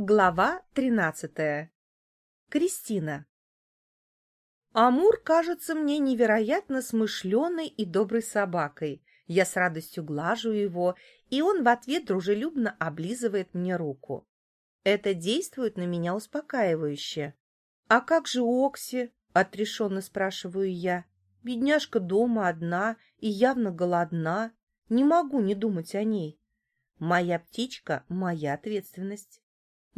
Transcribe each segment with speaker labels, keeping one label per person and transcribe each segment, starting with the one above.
Speaker 1: Глава тринадцатая. Кристина. Амур кажется мне невероятно смышленой и доброй собакой. Я с радостью глажу его, и он в ответ дружелюбно облизывает мне руку. Это действует на меня успокаивающе. «А как же Окси?» — отрешенно спрашиваю я. «Бедняжка дома одна и явно голодна. Не могу не думать о ней. Моя птичка — моя ответственность».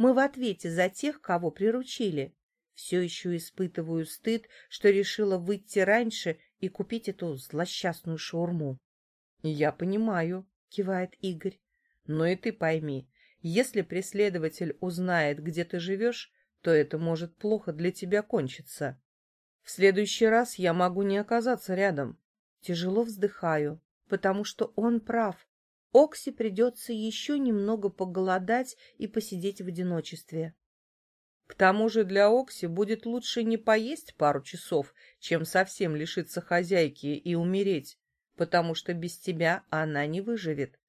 Speaker 1: Мы в ответе за тех, кого приручили. Все еще испытываю стыд, что решила выйти раньше и купить эту злосчастную шаурму. — Я понимаю, — кивает Игорь. — Но и ты пойми, если преследователь узнает, где ты живешь, то это может плохо для тебя кончиться. В следующий раз я могу не оказаться рядом. Тяжело вздыхаю, потому что он прав. Окси придется еще немного поголодать и посидеть в одиночестве. К тому же для Окси будет лучше не поесть пару часов, чем совсем лишиться хозяйки и умереть, потому что без тебя она не выживет.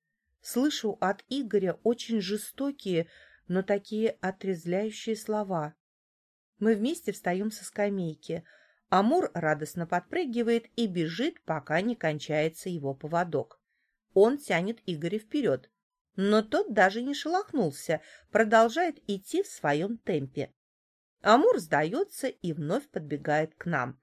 Speaker 1: Слышу от Игоря очень жестокие, но такие отрезвляющие слова. Мы вместе встаем со скамейки. Амур радостно подпрыгивает и бежит, пока не кончается его поводок. Он тянет Игоря вперед. Но тот даже не шелохнулся, продолжает идти в своем темпе. Амур сдается и вновь подбегает к нам.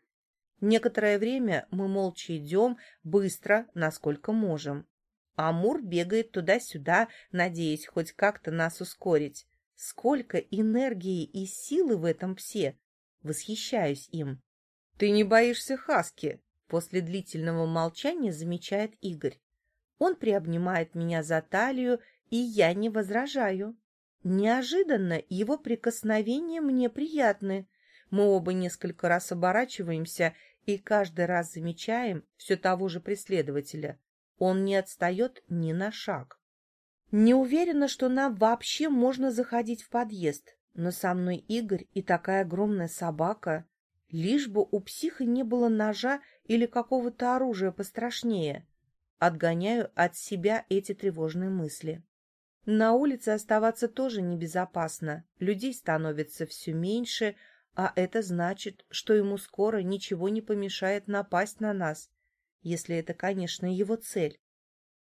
Speaker 1: Некоторое время мы молча идем, быстро, насколько можем. Амур бегает туда-сюда, надеясь хоть как-то нас ускорить. Сколько энергии и силы в этом псе! Восхищаюсь им. — Ты не боишься Хаски? — после длительного молчания замечает Игорь. Он приобнимает меня за талию, и я не возражаю. Неожиданно его прикосновения мне приятны. Мы оба несколько раз оборачиваемся и каждый раз замечаем все того же преследователя. Он не отстает ни на шаг. Не уверена, что нам вообще можно заходить в подъезд, но со мной Игорь и такая огромная собака. Лишь бы у психа не было ножа или какого-то оружия пострашнее. Отгоняю от себя эти тревожные мысли. На улице оставаться тоже небезопасно. Людей становится все меньше, а это значит, что ему скоро ничего не помешает напасть на нас, если это, конечно, его цель.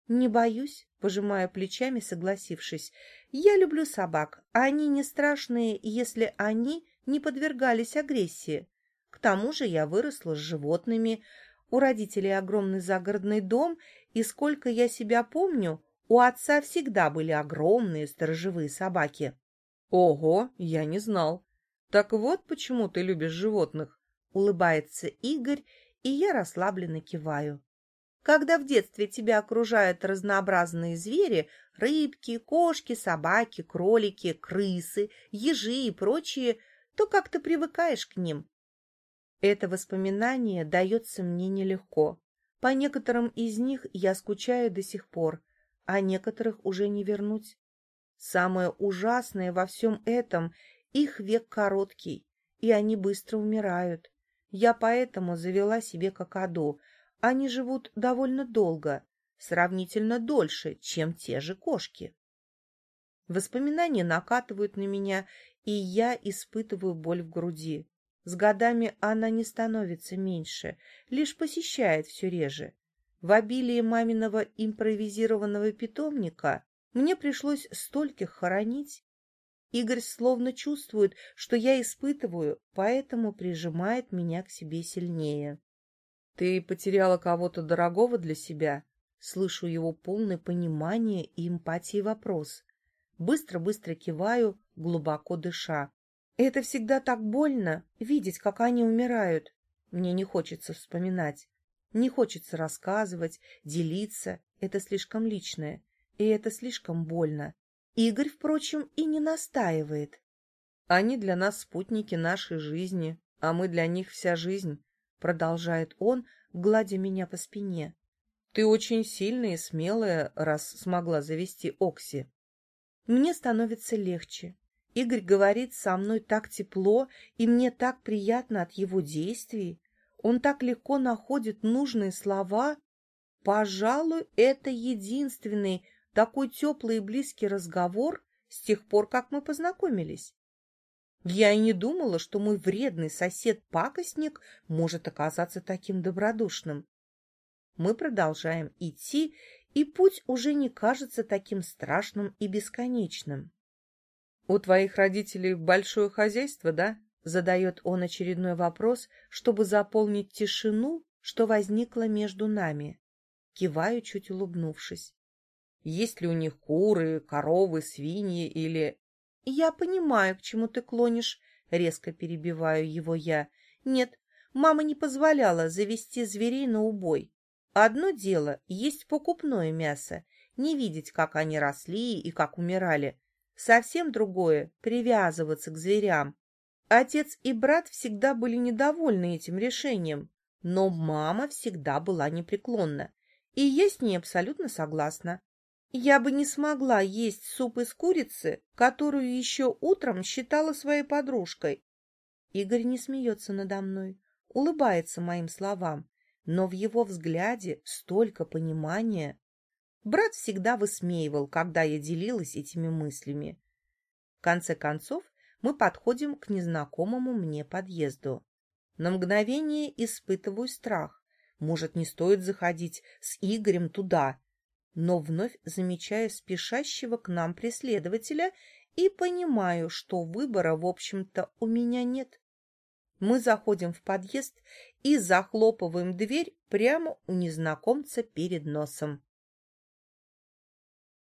Speaker 1: Не боюсь, пожимая плечами, согласившись. Я люблю собак, они не страшные, если они не подвергались агрессии. К тому же я выросла с животными, у родителей огромный загородный дом, и сколько я себя помню, у отца всегда были огромные сторожевые собаки. Ого, я не знал. Так вот почему ты любишь животных, улыбается Игорь, и я расслабленно киваю. Когда в детстве тебя окружают разнообразные звери, рыбки, кошки, собаки, кролики, крысы, ежи и прочие, то как-то привыкаешь к ним, это воспоминание дается мне нелегко. По некоторым из них я скучаю до сих пор, а некоторых уже не вернуть. Самое ужасное во всем этом — их век короткий, и они быстро умирают. Я поэтому завела себе какаду. Они живут довольно долго, сравнительно дольше, чем те же кошки. Воспоминания накатывают на меня, и я испытываю боль в груди. С годами она не становится меньше, лишь посещает все реже. В обилии маминого импровизированного питомника мне пришлось стольких хоронить. Игорь словно чувствует, что я испытываю, поэтому прижимает меня к себе сильнее. — Ты потеряла кого-то дорогого для себя? Слышу его полное понимание и эмпатии вопрос. Быстро-быстро киваю, глубоко дыша. Это всегда так больно, видеть, как они умирают. Мне не хочется вспоминать, не хочется рассказывать, делиться. Это слишком личное, и это слишком больно. Игорь, впрочем, и не настаивает. Они для нас спутники нашей жизни, а мы для них вся жизнь, продолжает он, гладя меня по спине. Ты очень сильная и смелая, раз смогла завести Окси. Мне становится легче. Игорь говорит со мной так тепло, и мне так приятно от его действий. Он так легко находит нужные слова. Пожалуй, это единственный такой теплый и близкий разговор, с тех пор, как мы познакомились. Я и не думала, что мой вредный сосед-пакостник может оказаться таким добродушным. Мы продолжаем идти, и путь уже не кажется таким страшным и бесконечным. — У твоих родителей большое хозяйство, да? — задает он очередной вопрос, чтобы заполнить тишину, что возникла между нами. Киваю, чуть улыбнувшись. Есть ли у них куры, коровы, свиньи или... Я понимаю, к чему ты клонишь, резко перебиваю его я. Нет, мама не позволяла завести зверей на убой. Одно дело — есть покупное мясо, не видеть, как они росли и как умирали. Совсем другое — привязываться к зверям. Отец и брат всегда были недовольны этим решением, но мама всегда была непреклонна, и я с ней абсолютно согласна. Я бы не смогла есть суп из курицы, которую еще утром считала своей подружкой. Игорь не смеется надо мной, улыбается моим словам, но в его взгляде столько понимания. Брат всегда высмеивал, когда я делилась этими мыслями. В конце концов, мы подходим к незнакомому мне подъезду. На мгновение испытываю страх. Может, не стоит заходить с Игорем туда, но вновь замечаю спешащего к нам преследователя и понимаю, что выбора, в общем-то, у меня нет. Мы заходим в подъезд и захлопываем дверь прямо у незнакомца перед носом.